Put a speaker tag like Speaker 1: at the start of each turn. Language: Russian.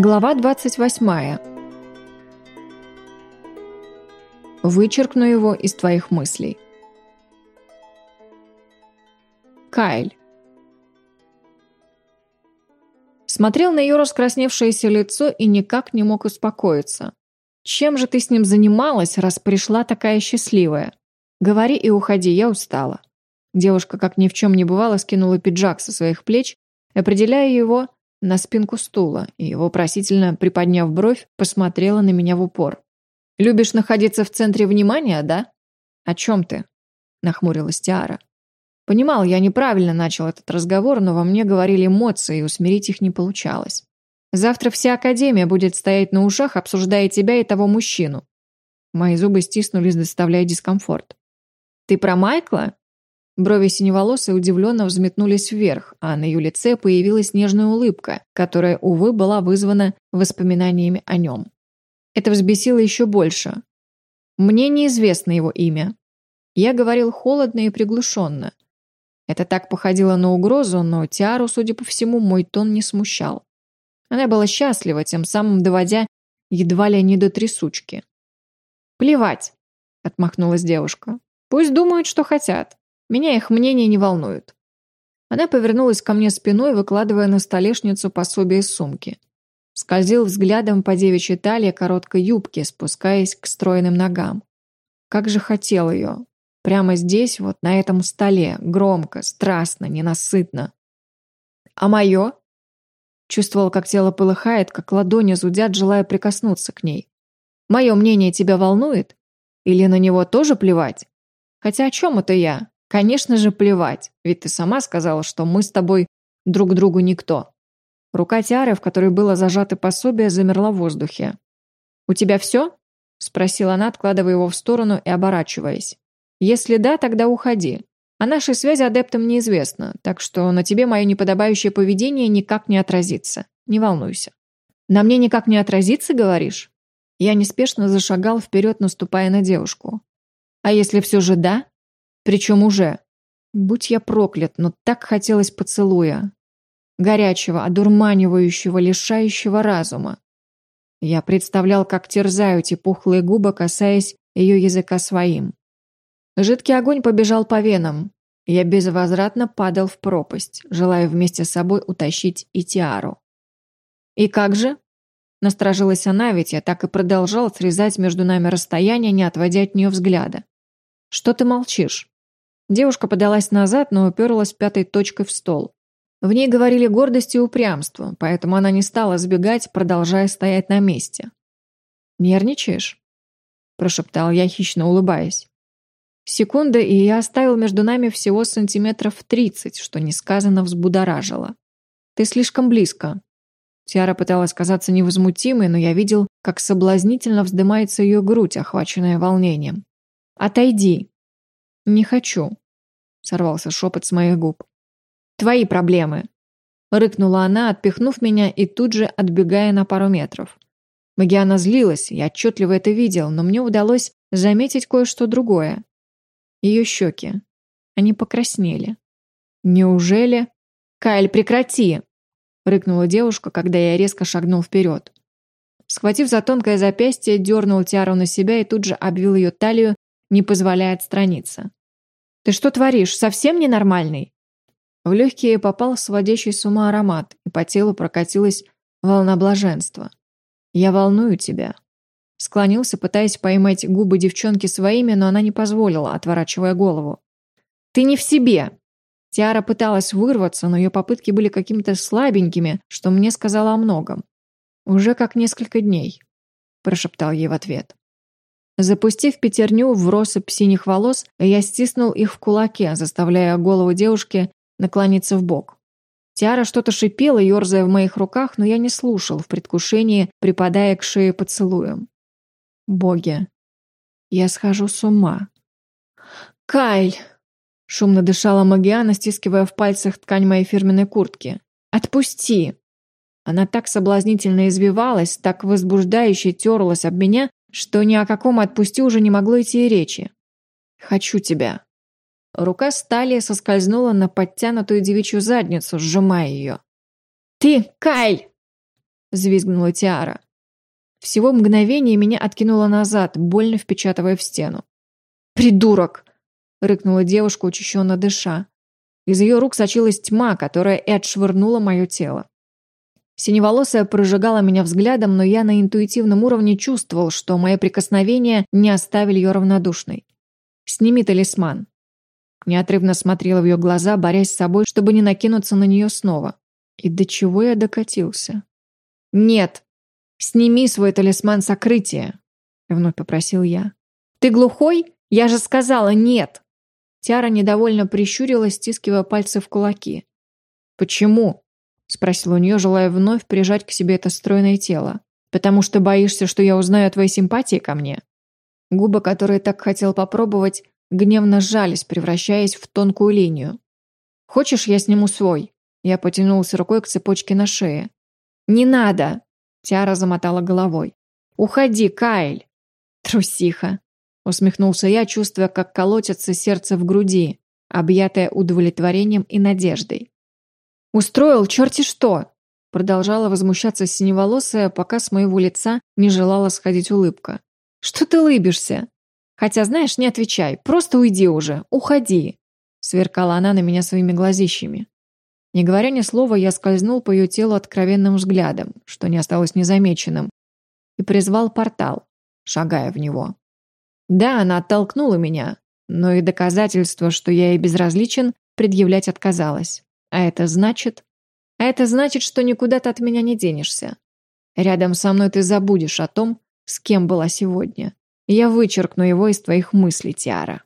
Speaker 1: Глава 28. Вычеркну его из твоих мыслей. Кайль. Смотрел на ее раскрасневшееся лицо и никак не мог успокоиться. Чем же ты с ним занималась, раз пришла такая счастливая? Говори и уходи, я устала. Девушка, как ни в чем не бывало, скинула пиджак со своих плеч, определяя его на спинку стула и, вопросительно приподняв бровь, посмотрела на меня в упор. «Любишь находиться в центре внимания, да?» «О чем ты?» – нахмурилась Тиара. Понимал, я неправильно начал этот разговор, но во мне говорили эмоции, и усмирить их не получалось. Завтра вся Академия будет стоять на ушах, обсуждая тебя и того мужчину. Мои зубы стиснулись, доставляя дискомфорт. «Ты про Майкла?» Брови синеволосой удивленно взметнулись вверх, а на ее лице появилась нежная улыбка, которая, увы, была вызвана воспоминаниями о нем. Это взбесило еще больше. Мне неизвестно его имя. Я говорил холодно и приглушенно. Это так походило на угрозу, но Тиару, судя по всему, мой тон не смущал. Она была счастлива, тем самым доводя едва ли не до трясучки. «Плевать», — отмахнулась девушка. «Пусть думают, что хотят. Меня их мнение не волнует. Она повернулась ко мне спиной, выкладывая на столешницу пособие из сумки. Скользил взглядом по девичьей талии короткой юбки, спускаясь к стройным ногам. Как же хотел ее. Прямо здесь, вот на этом столе, громко, страстно, ненасытно. А мое? Чувствовал, как тело полыхает, как ладони зудят, желая прикоснуться к ней. Мое мнение тебя волнует? Или на него тоже плевать? Хотя о чем это я? Конечно же, плевать, ведь ты сама сказала, что мы с тобой друг другу никто. Рука Тиары, в которой было зажато пособие, замерла в воздухе. «У тебя все?» – спросила она, откладывая его в сторону и оборачиваясь. «Если да, тогда уходи. О нашей связи адептам неизвестно, так что на тебе мое неподобающее поведение никак не отразится. Не волнуйся». «На мне никак не отразится, говоришь?» Я неспешно зашагал вперед, наступая на девушку. «А если все же да?» Причем уже. Будь я проклят, но так хотелось поцелуя. Горячего, одурманивающего, лишающего разума. Я представлял, как терзаю эти пухлые губы, касаясь ее языка своим. Жидкий огонь побежал по венам. Я безвозвратно падал в пропасть, желая вместе с собой утащить и Тиару. «И как же?» Насторожилась она, ведь я так и продолжал срезать между нами расстояние, не отводя от нее взгляда. «Что ты молчишь?» Девушка подалась назад, но уперлась пятой точкой в стол. В ней говорили гордость и упрямство, поэтому она не стала сбегать, продолжая стоять на месте. «Нервничаешь?» – прошептал я, хищно улыбаясь. Секунда, и я оставил между нами всего сантиметров тридцать, что несказанно взбудоражило. «Ты слишком близко». Тиара пыталась казаться невозмутимой, но я видел, как соблазнительно вздымается ее грудь, охваченная волнением. «Отойди», «Не хочу», — сорвался шепот с моих губ. «Твои проблемы», — рыкнула она, отпихнув меня и тут же отбегая на пару метров. Магиана злилась, я отчетливо это видел, но мне удалось заметить кое-что другое. Ее щеки. Они покраснели. «Неужели?» «Кайль, прекрати!» — рыкнула девушка, когда я резко шагнул вперед. Схватив за тонкое запястье, дернул Тиару на себя и тут же обвил ее талию, не позволяя отстраниться. «Ты что творишь? Совсем ненормальный?» В легкие попал сводящий с ума аромат, и по телу прокатилась волна блаженства. «Я волную тебя». Склонился, пытаясь поймать губы девчонки своими, но она не позволила, отворачивая голову. «Ты не в себе!» Тиара пыталась вырваться, но ее попытки были какими-то слабенькими, что мне сказала о многом. «Уже как несколько дней», – прошептал ей в ответ. Запустив пятерню в россыпь синих волос, я стиснул их в кулаке, заставляя голову девушки наклониться в бок. Тиара что-то шипела, ерзая в моих руках, но я не слушал, в предвкушении припадая к шее поцелуем. Боги, я схожу с ума. «Кайль!» — шумно дышала Магиана, стискивая в пальцах ткань моей фирменной куртки. «Отпусти!» Она так соблазнительно извивалась, так возбуждающе терлась об меня, что ни о каком отпусти уже не могло идти и речи. «Хочу тебя». Рука стали соскользнула на подтянутую девичью задницу, сжимая ее. «Ты, Кайль!» – взвизгнула Тиара. Всего мгновение меня откинуло назад, больно впечатывая в стену. «Придурок!» – рыкнула девушка, учащенно дыша. Из ее рук сочилась тьма, которая и отшвырнула мое тело. Синеволосая прожигала меня взглядом, но я на интуитивном уровне чувствовал, что мои прикосновения не оставили ее равнодушной. «Сними талисман». Неотрывно смотрела в ее глаза, борясь с собой, чтобы не накинуться на нее снова. И до чего я докатился? «Нет! Сними свой талисман сокрытия!» Вновь попросил я. «Ты глухой? Я же сказала нет!» Тиара недовольно прищурилась, стискивая пальцы в кулаки. «Почему?» – спросил у нее, желая вновь прижать к себе это стройное тело. «Потому что боишься, что я узнаю о твоей симпатии ко мне?» Губы, которые так хотел попробовать, гневно сжались, превращаясь в тонкую линию. «Хочешь, я сниму свой?» Я потянулся рукой к цепочке на шее. «Не надо!» Тиара замотала головой. «Уходи, Кайль!» «Трусиха!» Усмехнулся я, чувствуя, как колотится сердце в груди, объятое удовлетворением и надеждой. «Устроил черти что!» Продолжала возмущаться синеволосая, пока с моего лица не желала сходить улыбка. «Что ты лыбишься? Хотя, знаешь, не отвечай, просто уйди уже, уходи!» Сверкала она на меня своими глазищами. Не говоря ни слова, я скользнул по ее телу откровенным взглядом, что не осталось незамеченным, и призвал портал, шагая в него. Да, она оттолкнула меня, но и доказательство, что я ей безразличен, предъявлять отказалась. А это значит... А это значит, что никуда ты от меня не денешься. Рядом со мной ты забудешь о том, с кем была сегодня. Я вычеркну его из твоих мыслей, Тиара.